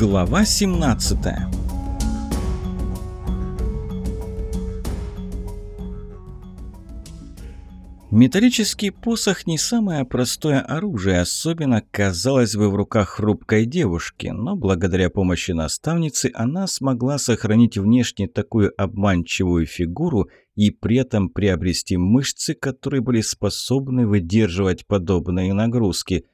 Глава 17 Металлический посох не самое простое оружие, особенно, казалось бы, в руках хрупкой девушки, но благодаря помощи наставницы она смогла сохранить внешне такую обманчивую фигуру и при этом приобрести мышцы, которые были способны выдерживать подобные нагрузки.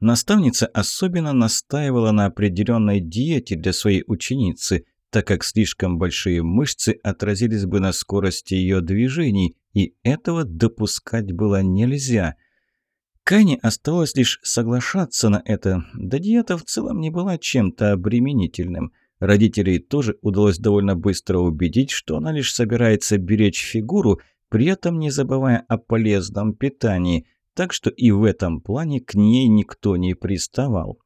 Наставница особенно настаивала на определенной диете для своей ученицы, так как слишком большие мышцы отразились бы на скорости ее движений, и этого допускать было нельзя. Кайне осталось лишь соглашаться на это, да диета в целом не была чем-то обременительным. Родителей тоже удалось довольно быстро убедить, что она лишь собирается беречь фигуру, при этом не забывая о полезном питании, так что и в этом плане к ней никто не приставал.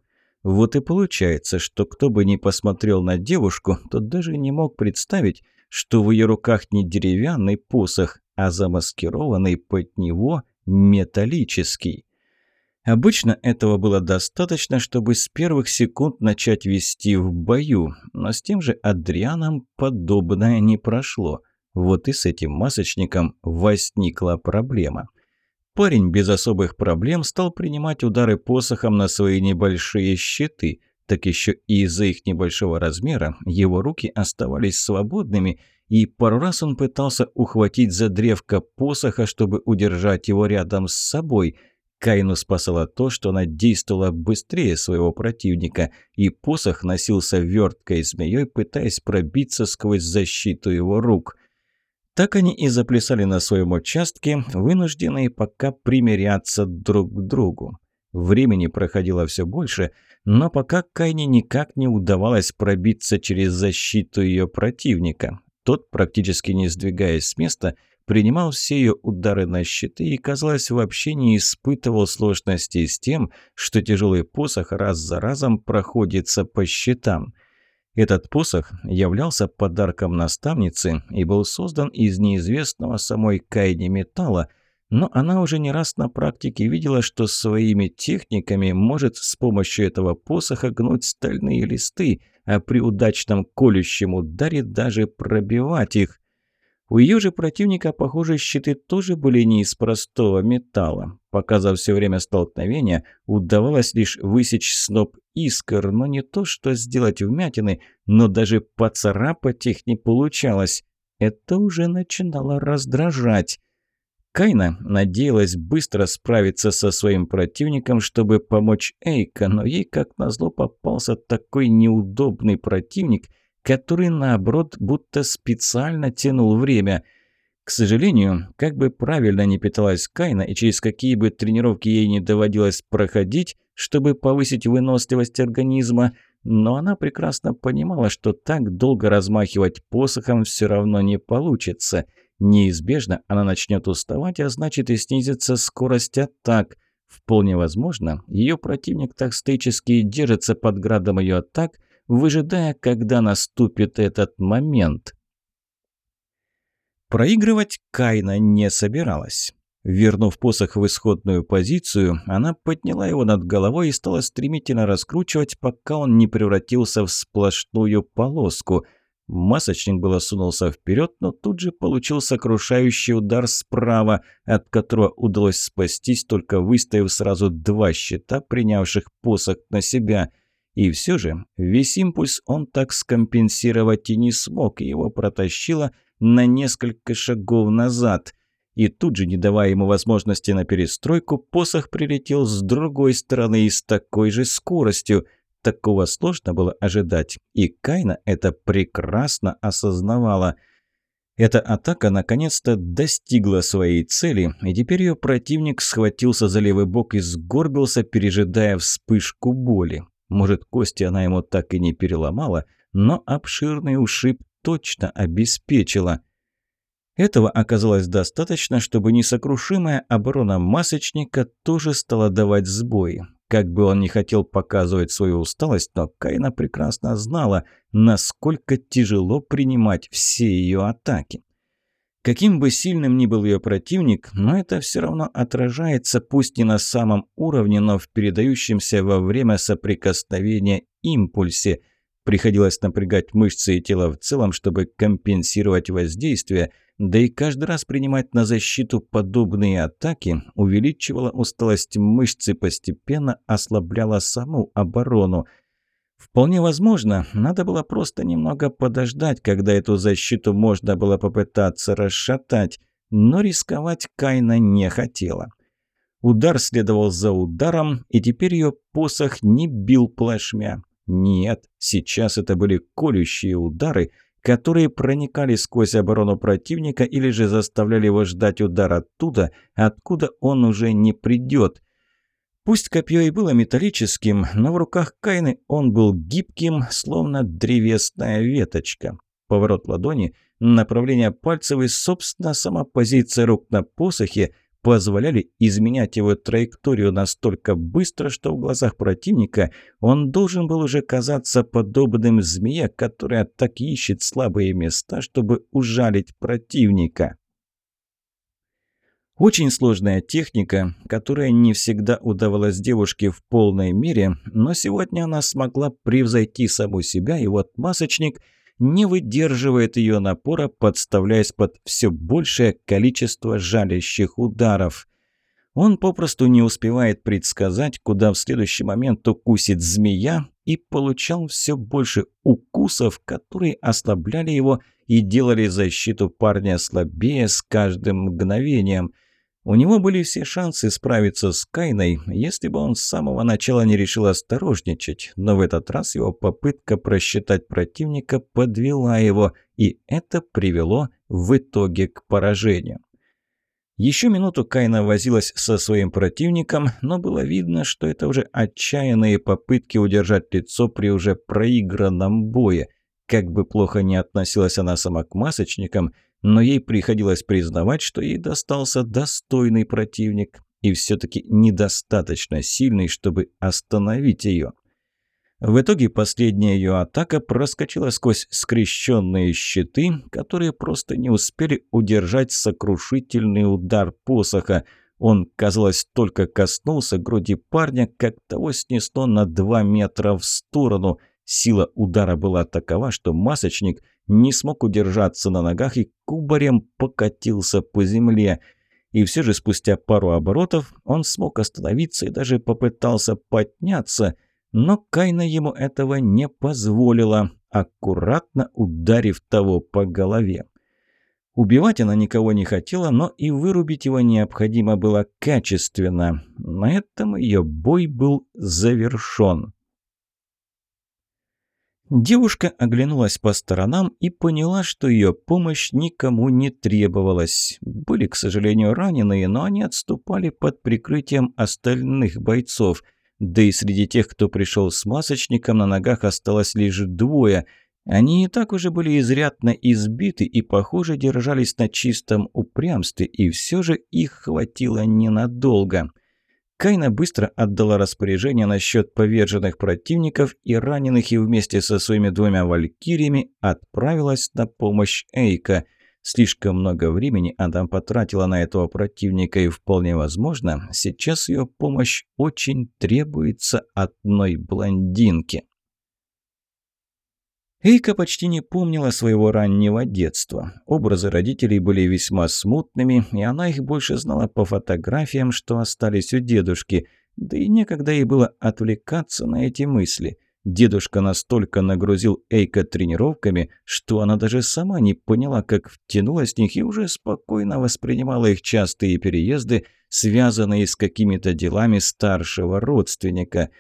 Вот и получается, что кто бы ни посмотрел на девушку, тот даже не мог представить, что в ее руках не деревянный посох, а замаскированный под него металлический. Обычно этого было достаточно, чтобы с первых секунд начать вести в бою, но с тем же Адрианом подобное не прошло. Вот и с этим масочником возникла проблема. Парень без особых проблем стал принимать удары посохом на свои небольшие щиты, так еще и из-за их небольшого размера его руки оставались свободными – и пару раз он пытался ухватить за древко посоха, чтобы удержать его рядом с собой. Кайну спасало то, что она действовала быстрее своего противника, и посох носился верткой змеей, пытаясь пробиться сквозь защиту его рук. Так они и заплясали на своем участке, вынужденные пока примиряться друг к другу. Времени проходило все больше, но пока Кайне никак не удавалось пробиться через защиту ее противника. Тот, практически не сдвигаясь с места, принимал все ее удары на щиты и, казалось, вообще не испытывал сложностей с тем, что тяжелый посох раз за разом проходится по щитам. Этот посох являлся подарком наставницы и был создан из неизвестного самой Кайни металла, но она уже не раз на практике видела, что своими техниками может с помощью этого посоха гнуть стальные листы – а при удачном колющем ударе даже пробивать их. У ее же противника, похоже, щиты тоже были не из простого металла. Пока за все время столкновения удавалось лишь высечь сноп искр, но не то что сделать вмятины, но даже поцарапать их не получалось. Это уже начинало раздражать. Кайна надеялась быстро справиться со своим противником, чтобы помочь Эйка, но ей, как назло, попался такой неудобный противник, который, наоборот, будто специально тянул время. К сожалению, как бы правильно не питалась Кайна и через какие бы тренировки ей не доводилось проходить, чтобы повысить выносливость организма, но она прекрасно понимала, что так долго размахивать посохом все равно не получится – Неизбежно она начнет уставать, а значит и снизится скорость атак. Вполне возможно, ее противник так стоически держится под градом ее атак, выжидая, когда наступит этот момент. Проигрывать Кайна не собиралась. Вернув посох в исходную позицию, она подняла его над головой и стала стремительно раскручивать, пока он не превратился в сплошную полоску – Масочник было сунулся вперед, но тут же получил сокрушающий удар справа, от которого удалось спастись, только выставив сразу два щита, принявших посох на себя. И все же весь импульс он так скомпенсировать и не смог, и его протащило на несколько шагов назад. И тут же, не давая ему возможности на перестройку, посох прилетел с другой стороны и с такой же скоростью – Такого сложно было ожидать, и Кайна это прекрасно осознавала. Эта атака наконец-то достигла своей цели, и теперь ее противник схватился за левый бок и сгорбился, пережидая вспышку боли. Может, кости она ему так и не переломала, но обширный ушиб точно обеспечила. Этого оказалось достаточно, чтобы несокрушимая оборона масочника тоже стала давать сбои. Как бы он ни хотел показывать свою усталость, но Кайна прекрасно знала, насколько тяжело принимать все ее атаки. Каким бы сильным ни был ее противник, но это все равно отражается пусть не на самом уровне, но в передающемся во время соприкосновения импульсе. Приходилось напрягать мышцы и тело в целом, чтобы компенсировать воздействие, да и каждый раз принимать на защиту подобные атаки увеличивала усталость мышц и постепенно ослабляла саму оборону. Вполне возможно, надо было просто немного подождать, когда эту защиту можно было попытаться расшатать, но рисковать Кайна не хотела. Удар следовал за ударом, и теперь ее посох не бил плашмя. Нет, сейчас это были колющие удары, которые проникали сквозь оборону противника или же заставляли его ждать удар оттуда, откуда он уже не придет. Пусть копье и было металлическим, но в руках Кайны он был гибким, словно древесная веточка. Поворот ладони, направление пальцев и, собственно, сама позиция рук на посохе – позволяли изменять его траекторию настолько быстро, что в глазах противника он должен был уже казаться подобным змее, которая так ищет слабые места, чтобы ужалить противника. Очень сложная техника, которая не всегда удавалась девушке в полной мере, но сегодня она смогла превзойти саму себя, и вот масочник – не выдерживает ее напора, подставляясь под все большее количество жалящих ударов. Он попросту не успевает предсказать, куда в следующий момент укусит змея, и получал все больше укусов, которые ослабляли его и делали защиту парня слабее с каждым мгновением – у него были все шансы справиться с Кайной, если бы он с самого начала не решил осторожничать, но в этот раз его попытка просчитать противника подвела его, и это привело в итоге к поражению. Еще минуту Кайна возилась со своим противником, но было видно, что это уже отчаянные попытки удержать лицо при уже проигранном бое. Как бы плохо ни относилась она сама к масочникам, но ей приходилось признавать, что ей достался достойный противник и все-таки недостаточно сильный, чтобы остановить ее. В итоге последняя ее атака проскочила сквозь скрещенные щиты, которые просто не успели удержать сокрушительный удар посоха. Он, казалось, только коснулся груди парня, как того снесло на два метра в сторону. Сила удара была такова, что масочник – не смог удержаться на ногах и кубарем покатился по земле. И все же спустя пару оборотов он смог остановиться и даже попытался подняться, но Кайна ему этого не позволила, аккуратно ударив того по голове. Убивать она никого не хотела, но и вырубить его необходимо было качественно. На этом ее бой был завершен. Девушка оглянулась по сторонам и поняла, что ее помощь никому не требовалась. Были, к сожалению, раненые, но они отступали под прикрытием остальных бойцов. Да и среди тех, кто пришел с масочником, на ногах осталось лишь двое. Они и так уже были изрядно избиты и, похоже, держались на чистом упрямстве, и все же их хватило ненадолго. Кайна быстро отдала распоряжение насчет поверженных противников и раненых и вместе со своими двумя валькириями отправилась на помощь Эйка. Слишком много времени она потратила на этого противника и вполне возможно, сейчас ее помощь очень требуется одной блондинке. Эйка почти не помнила своего раннего детства. Образы родителей были весьма смутными, и она их больше знала по фотографиям, что остались у дедушки. Да и некогда ей было отвлекаться на эти мысли. Дедушка настолько нагрузил Эйка тренировками, что она даже сама не поняла, как втянулась в них и уже спокойно воспринимала их частые переезды, связанные с какими-то делами старшего родственника –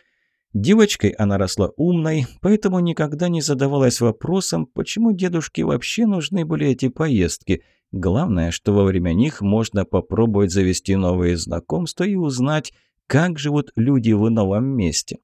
Девочкой она росла умной, поэтому никогда не задавалась вопросом, почему дедушке вообще нужны были эти поездки. Главное, что во время них можно попробовать завести новые знакомства и узнать, как живут люди в новом месте.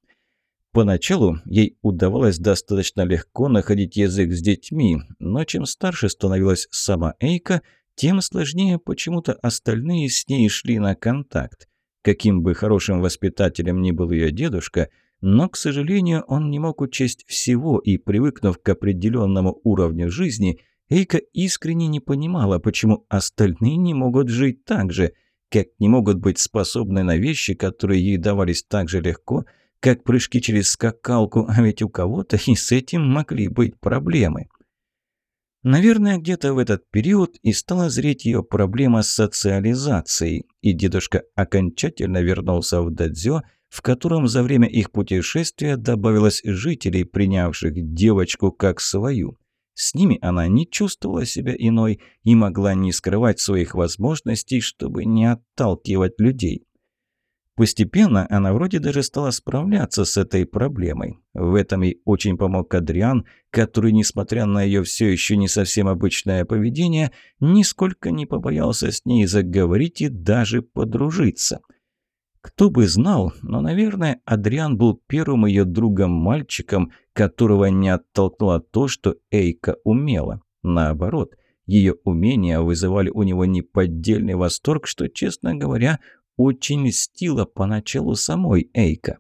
Поначалу ей удавалось достаточно легко находить язык с детьми, но чем старше становилась сама Эйка, тем сложнее почему-то остальные с ней шли на контакт. Каким бы хорошим воспитателем ни был ее дедушка – но, к сожалению, он не мог учесть всего, и, привыкнув к определенному уровню жизни, Эйка искренне не понимала, почему остальные не могут жить так же, как не могут быть способны на вещи, которые ей давались так же легко, как прыжки через скакалку, а ведь у кого-то и с этим могли быть проблемы. Наверное, где-то в этот период и стала зреть ее проблема с социализацией, и дедушка окончательно вернулся в дадзё, в котором за время их путешествия добавилось жителей, принявших девочку как свою. С ними она не чувствовала себя иной и могла не скрывать своих возможностей, чтобы не отталкивать людей. Постепенно она вроде даже стала справляться с этой проблемой. В этом ей очень помог Адриан, который, несмотря на ее все еще не совсем обычное поведение, нисколько не побоялся с ней заговорить и даже подружиться. Кто бы знал, но, наверное, Адриан был первым ее другом-мальчиком, которого не оттолкнуло то, что Эйка умела. Наоборот, ее умения вызывали у него неподдельный восторг, что, честно говоря, очень льстила поначалу самой Эйка.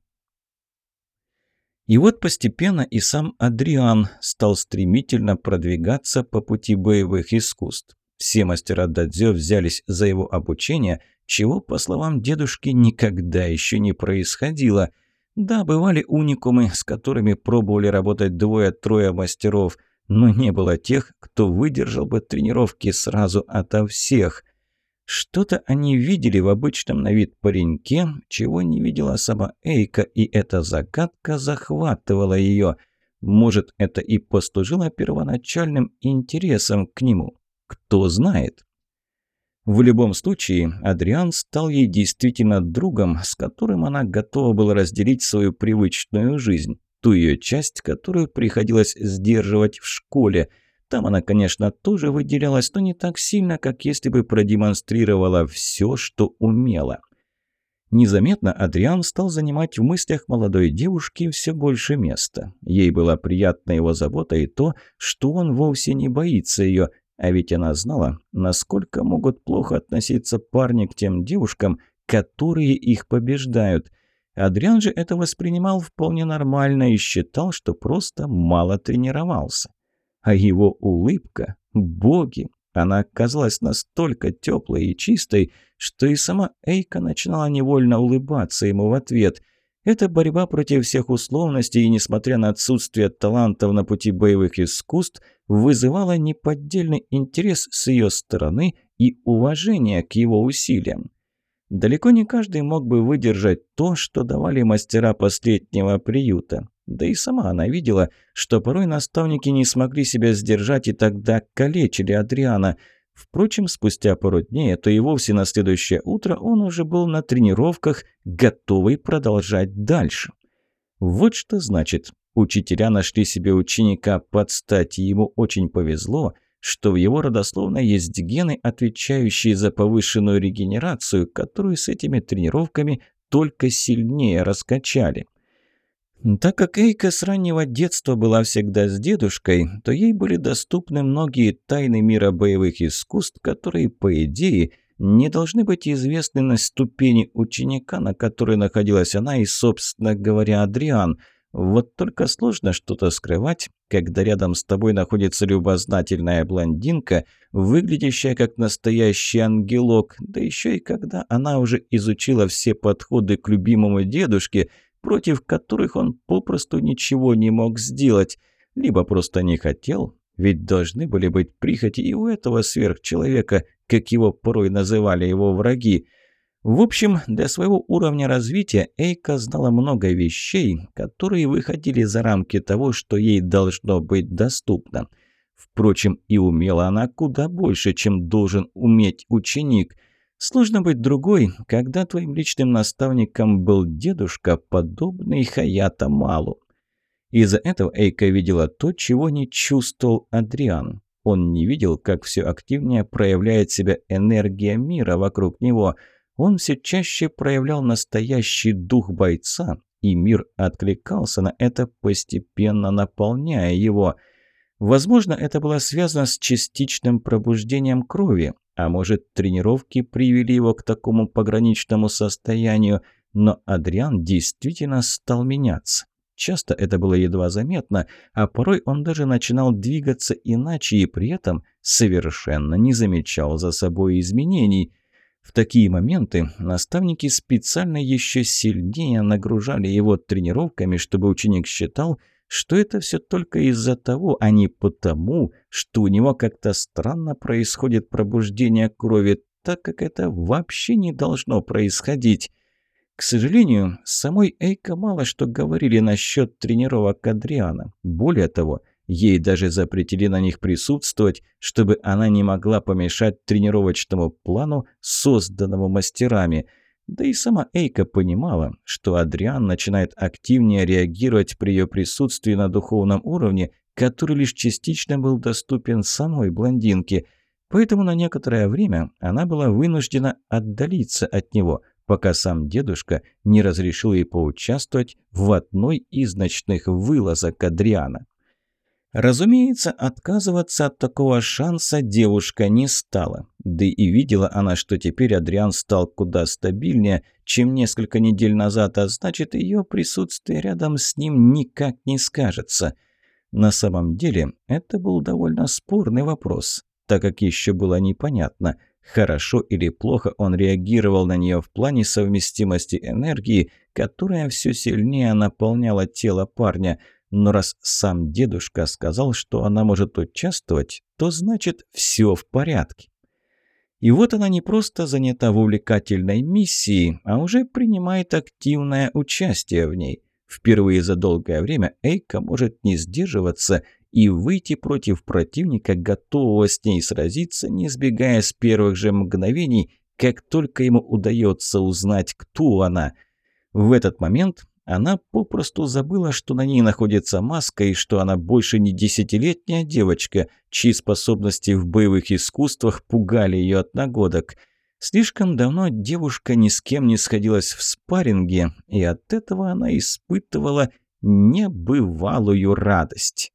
И вот постепенно и сам Адриан стал стремительно продвигаться по пути боевых искусств. Все мастера дадзё взялись за его обучение, чего, по словам дедушки, никогда еще не происходило. Да, бывали уникумы, с которыми пробовали работать двое-трое мастеров, но не было тех, кто выдержал бы тренировки сразу ото всех. Что-то они видели в обычном на вид пареньке, чего не видела сама Эйка, и эта загадка захватывала ее. Может, это и послужило первоначальным интересом к нему. Кто знает. В любом случае, Адриан стал ей действительно другом, с которым она готова была разделить свою привычную жизнь, ту ее часть, которую приходилось сдерживать в школе – там она, конечно, тоже выделялась, но не так сильно, как если бы продемонстрировала все, что умела. Незаметно Адриан стал занимать в мыслях молодой девушки все больше места. Ей была приятна его забота и то, что он вовсе не боится ее, а ведь она знала, насколько могут плохо относиться парни к тем девушкам, которые их побеждают. Адриан же это воспринимал вполне нормально и считал, что просто мало тренировался. А его улыбка, боги, она оказалась настолько теплой и чистой, что и сама Эйка начинала невольно улыбаться ему в ответ. Эта борьба против всех условностей и, несмотря на отсутствие талантов на пути боевых искусств, вызывала неподдельный интерес с ее стороны и уважение к его усилиям. Далеко не каждый мог бы выдержать то, что давали мастера последнего приюта. Да и сама она видела, что порой наставники не смогли себя сдержать и тогда калечили Адриана. Впрочем, спустя пару дней, а то и вовсе на следующее утро, он уже был на тренировках, готовый продолжать дальше. Вот что значит. Учителя нашли себе ученика под стать, и ему очень повезло, что в его родословной есть гены, отвечающие за повышенную регенерацию, которую с этими тренировками только сильнее раскачали. Так как Эйка с раннего детства была всегда с дедушкой, то ей были доступны многие тайны мира боевых искусств, которые, по идее, не должны быть известны на ступени ученика, на которой находилась она и, собственно говоря, Адриан. Вот только сложно что-то скрывать, когда рядом с тобой находится любознательная блондинка, выглядящая как настоящий ангелок, да еще и когда она уже изучила все подходы к любимому дедушке – против которых он попросту ничего не мог сделать, либо просто не хотел, ведь должны были быть прихоти и у этого сверхчеловека, как его порой называли его враги. В общем, для своего уровня развития Эйка знала много вещей, которые выходили за рамки того, что ей должно быть доступно. Впрочем, и умела она куда больше, чем должен уметь ученик – Сложно быть другой, когда твоим личным наставником был дедушка, подобный Хаята Малу. Из-за этого Эйка видела то, чего не чувствовал Адриан. Он не видел, как все активнее проявляет себя энергия мира вокруг него. Он все чаще проявлял настоящий дух бойца, и мир откликался на это, постепенно наполняя его. Возможно, это было связано с частичным пробуждением крови, а может, тренировки привели его к такому пограничному состоянию, но Адриан действительно стал меняться. Часто это было едва заметно, а порой он даже начинал двигаться иначе и при этом совершенно не замечал за собой изменений. В такие моменты наставники специально еще сильнее нагружали его тренировками, чтобы ученик считал, что это все только из-за того, а не потому, что у него как-то странно происходит пробуждение крови, так как это вообще не должно происходить. К сожалению, самой Эйка мало что говорили насчет тренировок Адриана. Более того, ей даже запретили на них присутствовать, чтобы она не могла помешать тренировочному плану, созданному мастерами. Да и сама Эйка понимала, что Адриан начинает активнее реагировать при ее присутствии на духовном уровне, который лишь частично был доступен самой блондинке. Поэтому на некоторое время она была вынуждена отдалиться от него – пока сам дедушка не разрешил ей поучаствовать в одной из ночных вылазок Адриана. Разумеется, отказываться от такого шанса девушка не стала. Да и видела она, что теперь Адриан стал куда стабильнее, чем несколько недель назад, а значит, ее присутствие рядом с ним никак не скажется. На самом деле, это был довольно спорный вопрос, так как еще было непонятно – хорошо или плохо он реагировал на нее в плане совместимости энергии, которая все сильнее наполняла тело парня. Но раз сам дедушка сказал, что она может участвовать, то значит все в порядке. И вот она не просто занята в увлекательной миссии, а уже принимает активное участие в ней. Впервые за долгое время Эйка может не сдерживаться и выйти против противника, готового с ней сразиться, не сбегая с первых же мгновений, как только ему удается узнать, кто она. В этот момент она попросту забыла, что на ней находится маска и что она больше не десятилетняя девочка, чьи способности в боевых искусствах пугали ее одногодок. Слишком давно девушка ни с кем не сходилась в спарринге, и от этого она испытывала небывалую радость.